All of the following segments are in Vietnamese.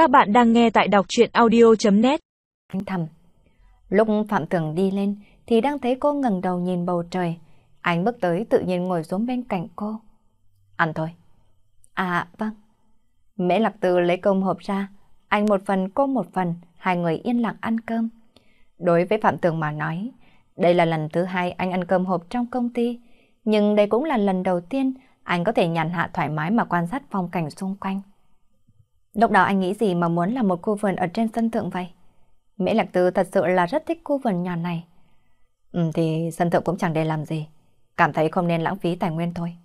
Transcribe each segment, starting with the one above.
Các bạn đang nghe tại đọc chuyện audio.net Anh thầm. Lúc Phạm Tường đi lên thì đang thấy cô ngẩng đầu nhìn bầu trời. Anh bước tới tự nhiên ngồi xuống bên cạnh cô. Ăn thôi. À vâng. Mễ Lạc Tư lấy cơm hộp ra. Anh một phần, cô một phần. Hai người yên lặng ăn cơm. Đối với Phạm Tường mà nói, đây là lần thứ hai anh ăn cơm hộp trong công ty. Nhưng đây cũng là lần đầu tiên anh có thể nhàn hạ thoải mái mà quan sát phong cảnh xung quanh. Lúc đó anh nghĩ gì mà muốn làm một khu vườn ở trên sân thượng vậy? Mễ Lạc Tư thật sự là rất thích khu vườn nhỏ này. Ừ thì sân thượng cũng chẳng để làm gì. Cảm thấy không nên lãng phí tài nguyên thôi.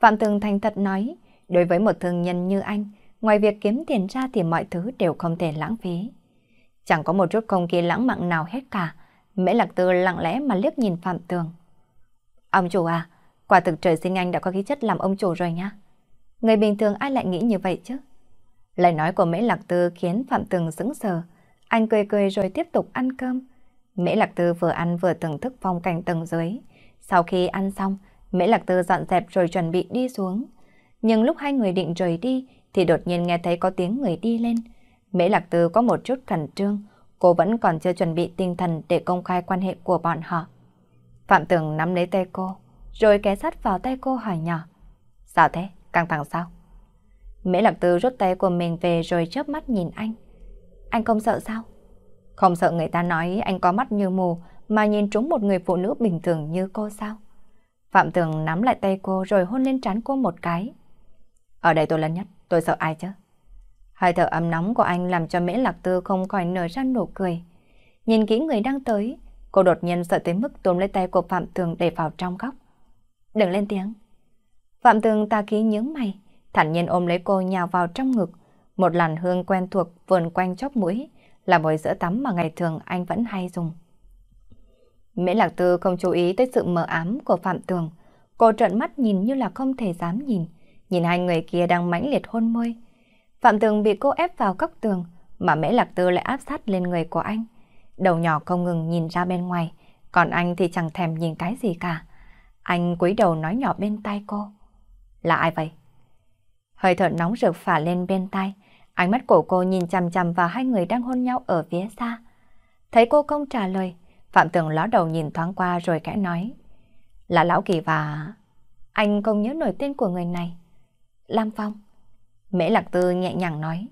Phạm Tường thành thật nói, đối với một thương nhân như anh, ngoài việc kiếm tiền ra thì mọi thứ đều không thể lãng phí. Chẳng có một chút không khí lãng mạn nào hết cả. Mễ Lạc Tư lặng lẽ mà liếc nhìn Phạm Tường. Ông chủ à, quả thực trời sinh anh đã có khí chất làm ông chủ rồi nhá. Người bình thường ai lại nghĩ như vậy chứ? Lời nói của Mễ Lạc Tư khiến Phạm Tường sững sờ. Anh cười cười rồi tiếp tục ăn cơm. Mễ Lạc Tư vừa ăn vừa thưởng thức phong cảnh tầng dưới. Sau khi ăn xong, Mễ Lạc Tư dọn dẹp rồi chuẩn bị đi xuống. Nhưng lúc hai người định rời đi thì đột nhiên nghe thấy có tiếng người đi lên. Mễ Lạc Tư có một chút khẩn trương, cô vẫn còn chưa chuẩn bị tinh thần để công khai quan hệ của bọn họ. Phạm Tường nắm lấy tay cô, rồi kéo sát vào tay cô hỏi nhỏ. Sao thế? Căng thẳng sao? Mễ Lạc Tư rút tay của mình về rồi chớp mắt nhìn anh. Anh không sợ sao? Không sợ người ta nói anh có mắt như mù mà nhìn trúng một người phụ nữ bình thường như cô sao? Phạm Tường nắm lại tay cô rồi hôn lên trán cô một cái. Ở đây tôi lớn nhất, tôi sợ ai chứ? Hơi thở ấm nóng của anh làm cho Mễ Lạc Tư không khỏi nở ra nụ cười. Nhìn kỹ người đang tới, cô đột nhiên sợ tới mức tôm lấy tay của Phạm Tường để vào trong góc. Đừng lên tiếng. Phạm Tường ta ký nhướng mày, thản nhiên ôm lấy cô nhào vào trong ngực. Một làn hương quen thuộc vườn quanh chóp mũi, là mùi sữa tắm mà ngày thường anh vẫn hay dùng. Mễ Lạc Tư không chú ý tới sự mờ ám của Phạm Tường. Cô trợn mắt nhìn như là không thể dám nhìn, nhìn hai người kia đang mãnh liệt hôn môi. Phạm Tường bị cô ép vào góc tường, mà Mễ Lạc Tư lại áp sát lên người của anh. Đầu nhỏ không ngừng nhìn ra bên ngoài, còn anh thì chẳng thèm nhìn cái gì cả. Anh cúi đầu nói nhỏ bên tai cô. Là ai vậy? Hơi thở nóng rực phả lên bên tai, ánh mắt của cô nhìn chằm chằm vào hai người đang hôn nhau ở phía xa. Thấy cô không trả lời, Phạm Tường ló đầu nhìn thoáng qua rồi kẽ nói. Là Lão Kỳ và... Anh không nhớ nổi tên của người này. Lam Phong. Mễ Lạc Tư nhẹ nhàng nói.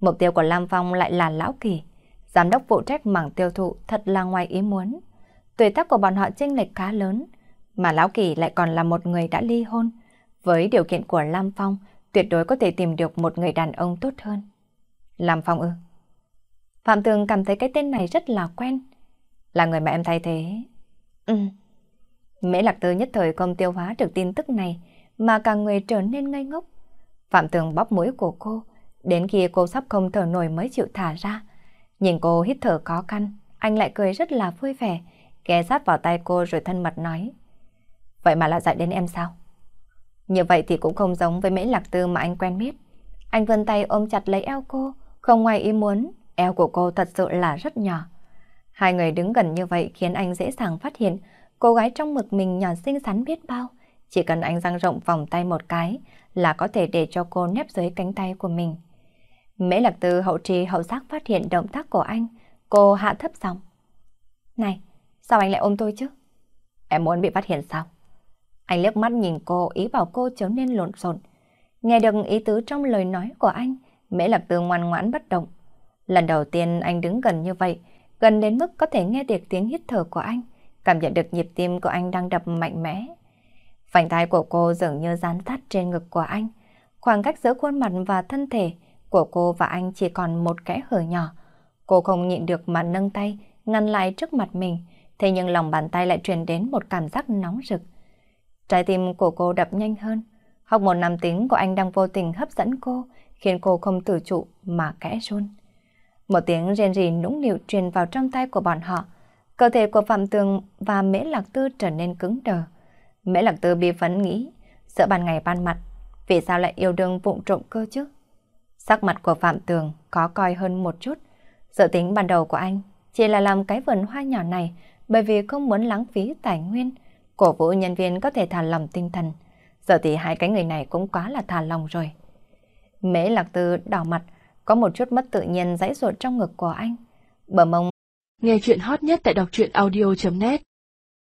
Mục tiêu của Lam Phong lại là Lão Kỳ. Giám đốc phụ trách mảng tiêu thụ thật là ngoài ý muốn. Tuổi tác của bọn họ chênh lệch khá lớn. Mà Lão Kỳ lại còn là một người đã ly hôn. Với điều kiện của Lam Phong, tuyệt đối có thể tìm được một người đàn ông tốt hơn. làm Phong ư? Phạm Tường cảm thấy cái tên này rất là quen. Là người mà em thay thế. Ừ. Mễ Lạc Tư nhất thời không tiêu hóa được tin tức này, mà cả người trở nên ngây ngốc. Phạm Tường bóp mũi của cô, đến khi cô sắp không thở nổi mới chịu thả ra. Nhìn cô hít thở khó khăn, anh lại cười rất là vui vẻ, ghé sát vào tay cô rồi thân mật nói. Vậy mà lại dạy đến em sao? Như vậy thì cũng không giống với Mễ Lạc Tư mà anh quen biết. Anh vươn tay ôm chặt lấy eo cô, không ngoài ý muốn, eo của cô thật sự là rất nhỏ. Hai người đứng gần như vậy khiến anh dễ dàng phát hiện cô gái trong mực mình nhỏ xinh xắn biết bao. Chỉ cần anh dang rộng vòng tay một cái là có thể để cho cô nép dưới cánh tay của mình. Mễ Lạc Tư hậu trì hậu giác phát hiện động tác của anh, cô hạ thấp giọng. Này, sao anh lại ôm tôi chứ? Em muốn bị phát hiện sao? Anh liếc mắt nhìn cô, ý bảo cô trở nên lộn xộn. Nghe được ý tứ trong lời nói của anh, Mễ Lạc Tư ngoan ngoãn bất động. Lần đầu tiên anh đứng gần như vậy, gần đến mức có thể nghe được tiếng hít thở của anh, cảm nhận được nhịp tim của anh đang đập mạnh mẽ. Vành tay của cô dường như dán sát trên ngực của anh. Khoảng cách giữa khuôn mặt và thân thể của cô và anh chỉ còn một kẽ hở nhỏ. Cô không nhịn được mà nâng tay, ngăn lại trước mặt mình, thế nhưng lòng bàn tay lại truyền đến một cảm giác nóng rực. Trái tim của cô đập nhanh hơn. Học một nam tính của anh đang vô tình hấp dẫn cô, khiến cô không tự trụ mà kẽ run. Một tiếng rên rỉ nũng nịu truyền vào trong tay của bọn họ. Cơ thể của Phạm Tường và Mễ Lạc Tư trở nên cứng đờ. Mễ Lạc Tư bi phấn nghĩ, sợ ban ngày ban mặt, vì sao lại yêu đương vụng trộm cơ chứ? Sắc mặt của Phạm Tường có coi hơn một chút. Dự tính ban đầu của anh chỉ là làm cái vườn hoa nhỏ này bởi vì không muốn lãng phí tài nguyên, cổ vũ nhân viên có thể thả lòng tinh thần. Giờ thì hai cái người này cũng quá là thả lòng rồi. Mễ Lạc Tư đỏ mặt, có một chút mất tự nhiên dãy ruột trong ngực của anh. Bờ mông Nghe chuyện hot nhất tại đọc truyện audio.net